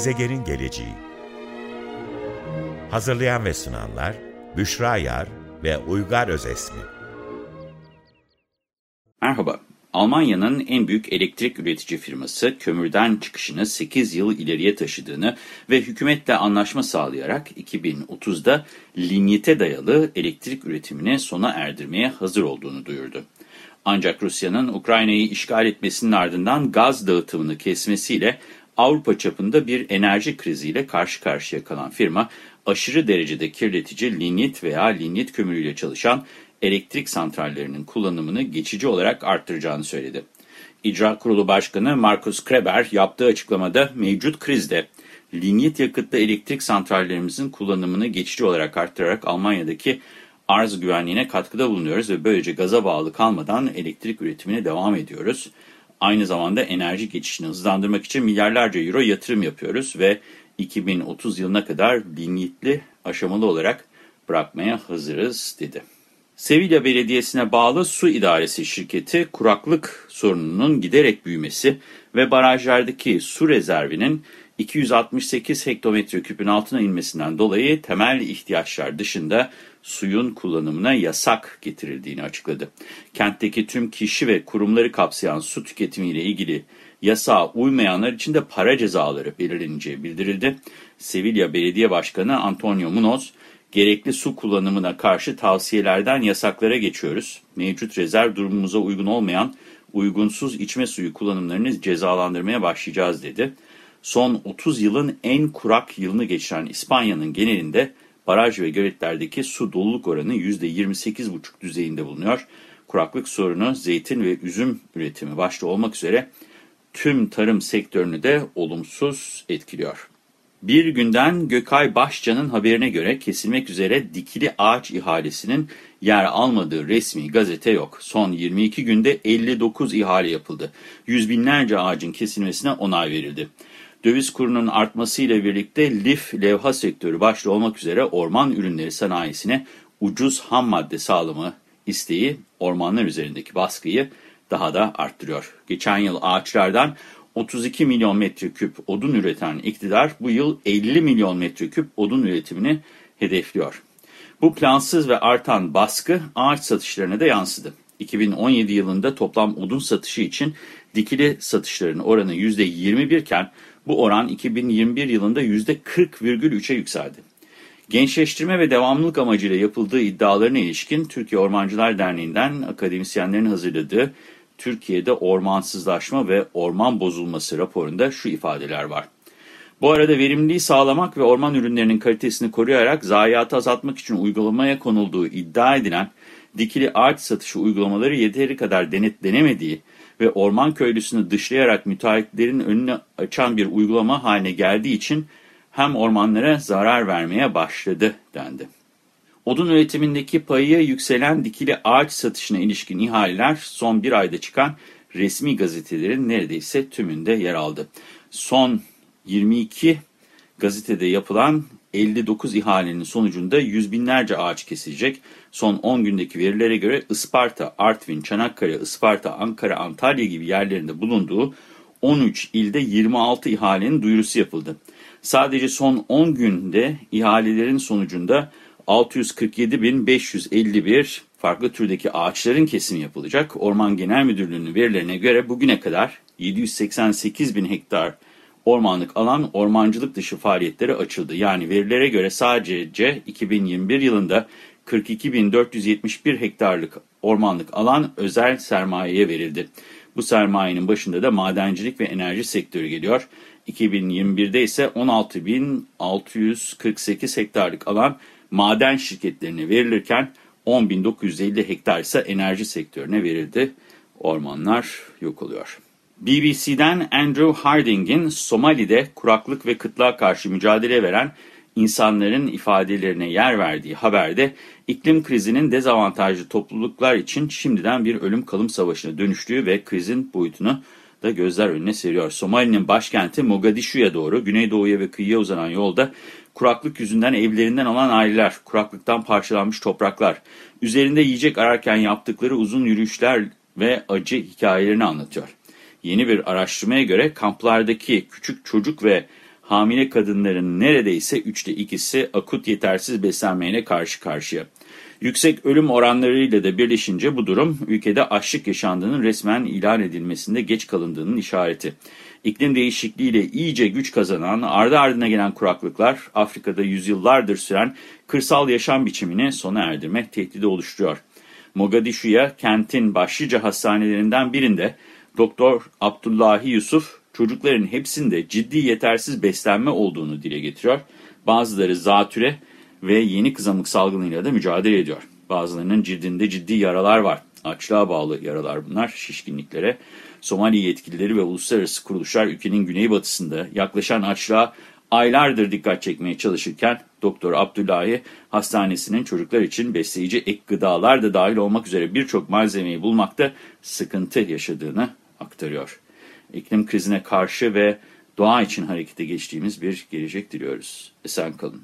Gezegenin geleceği. Hazırlayan ve sunanlar Büşra Yar ve Uygar Özesmi. Merhaba, Almanya'nın en büyük elektrik üretici firması kömürden çıkışını 8 yıl ileriye taşıdığını ve hükümetle anlaşma sağlayarak 2030'da linyite dayalı elektrik üretimini sona erdirmeye hazır olduğunu duyurdu. Ancak Rusya'nın Ukrayna'yı işgal etmesinin ardından gaz dağıtımını kesmesiyle Avrupa çapında bir enerji kriziyle karşı karşıya kalan firma, aşırı derecede kirletici linyit veya linyit kömürüyle çalışan elektrik santrallerinin kullanımını geçici olarak arttıracağını söyledi. İcra Kurulu Başkanı Markus Kreber yaptığı açıklamada mevcut krizde linyit yakıtlı elektrik santrallerimizin kullanımını geçici olarak arttırarak Almanya'daki arz güvenliğine katkıda bulunuyoruz ve böylece gaza bağlı kalmadan elektrik üretimine devam ediyoruz. Aynı zamanda enerji geçişini hızlandırmak için milyarlarca euro yatırım yapıyoruz ve 2030 yılına kadar linyitli aşamalı olarak bırakmaya hazırız dedi. Sevilla Belediyesi'ne bağlı su idaresi şirketi kuraklık sorununun giderek büyümesi ve barajlardaki su rezervinin 268 hektometre küpün altına inmesinden dolayı temel ihtiyaçlar dışında suyun kullanımına yasak getirildiğini açıkladı. Kentteki tüm kişi ve kurumları kapsayan su tüketimiyle ilgili yasağa uymayanlar için de para cezaları belirleneceği bildirildi. Sevilla Belediye Başkanı Antonio Munoz, gerekli su kullanımına karşı tavsiyelerden yasaklara geçiyoruz. Mevcut rezerv durumumuza uygun olmayan uygunsuz içme suyu kullanımlarını cezalandırmaya başlayacağız dedi. Son 30 yılın en kurak yılını geçiren İspanya'nın genelinde baraj ve göletlerdeki su doluluk oranı %28,5 düzeyinde bulunuyor. Kuraklık sorunu zeytin ve üzüm üretimi başta olmak üzere tüm tarım sektörünü de olumsuz etkiliyor. Bir günden Gökay Başcan'ın haberine göre kesilmek üzere dikili ağaç ihalesinin yer almadığı resmi gazete yok. Son 22 günde 59 ihale yapıldı. Yüz binlerce ağacın kesilmesine onay verildi. Döviz kurunun artmasıyla birlikte lif levha sektörü başta olmak üzere orman ürünleri sanayisine ucuz ham madde sağlama isteği ormanlar üzerindeki baskıyı daha da arttırıyor. Geçen yıl ağaçlardan 32 milyon metreküp odun üreten iktidar bu yıl 50 milyon metreküp odun üretimini hedefliyor. Bu plansız ve artan baskı ağaç satışlarına da yansıdı. 2017 yılında toplam odun satışı için dikili satışların oranı %21 iken bu oran 2021 yılında %40,3'e yükseldi. Gençleştirme ve devamlılık amacıyla yapıldığı iddialarına ilişkin Türkiye Ormancılar Derneği'nden akademisyenlerin hazırladığı Türkiye'de ormansızlaşma ve orman bozulması raporunda şu ifadeler var. Bu arada verimliliği sağlamak ve orman ürünlerinin kalitesini koruyarak zayiatı azaltmak için uygulamaya konulduğu iddia edilen dikili ağaç satışı uygulamaları yeteri kadar denetlenemediği ve orman köylüsünü dışlayarak müteahhitlerin önünü açan bir uygulama haline geldiği için hem ormanlara zarar vermeye başladı dendi. Odun üretimindeki payı yükselen dikili ağaç satışına ilişkin ihaleler son bir ayda çıkan resmi gazetelerin neredeyse tümünde yer aldı. Son 22 gazetede yapılan 59 ihalenin sonucunda yüz binlerce ağaç kesilecek. Son 10 gündeki verilere göre Isparta, Artvin, Çanakkale, Isparta, Ankara, Antalya gibi yerlerinde bulunduğu 13 ilde 26 ihalenin duyurusu yapıldı. Sadece son 10 günde ihalelerin sonucunda 647.551 farklı türdeki ağaçların kesimi yapılacak. Orman Genel Müdürlüğü'nün verilerine göre bugüne kadar 788.000 hektar ormanlık alan ormancılık dışı faaliyetleri açıldı. Yani verilere göre sadece 2021 yılında 42.471 hektarlık ormanlık alan özel sermayeye verildi. Bu sermayenin başında da madencilik ve enerji sektörü geliyor. 2021'de ise 16.648 hektarlık alan maden şirketlerine verilirken 10.950 hektar ise enerji sektörüne verildi. Ormanlar yok oluyor. BBC'den Andrew Harding'in Somali'de kuraklık ve kıtlığa karşı mücadele veren insanların ifadelerine yer verdiği haberde iklim krizinin dezavantajlı topluluklar için şimdiden bir ölüm kalım savaşına dönüştüğü ve krizin boyutunu da gözler önüne seriyor. Somali'nin başkenti Mogadishu'ya doğru güneydoğuya ve kıyıya uzanan yolda kuraklık yüzünden evlerinden olan aileler, kuraklıktan parçalanmış topraklar, üzerinde yiyecek ararken yaptıkları uzun yürüyüşler ve acı hikayelerini anlatıyor. Yeni bir araştırmaya göre kamplardaki küçük çocuk ve hamile kadınların neredeyse üçte ikisi akut yetersiz beslenmeyle karşı karşıya. Yüksek ölüm oranlarıyla da birleşince bu durum ülkede açlık yaşandığının resmen ilan edilmesinde geç kalındığının işareti. İklim değişikliğiyle iyice güç kazanan, ardı ardına gelen kuraklıklar Afrika'da yüzyıllardır süren kırsal yaşam biçimini sona erdirmek tehdidi oluşturuyor. Mogadishu'ya kentin başlıca hastanelerinden birinde Doktor Abdullahi Yusuf çocukların hepsinde ciddi yetersiz beslenme olduğunu dile getiriyor. Bazıları zatüre ve yeni kızamık salgınıyla da mücadele ediyor. Bazılarının cildinde ciddi yaralar var. Açlığa bağlı yaralar bunlar, şişkinliklere. Somali yetkilileri ve uluslararası kuruluşlar ülkenin güneybatısında yaklaşan açlığa aylardır dikkat çekmeye çalışırken Doktor Abdullahi hastanesinin çocuklar için besleyici ek gıdalar da dahil olmak üzere birçok malzemeyi bulmakta sıkıntı yaşadığını aktarıyor. İklim krizine karşı ve doğa için harekete geçtiğimiz bir gelecek diliyoruz. Esen kalın.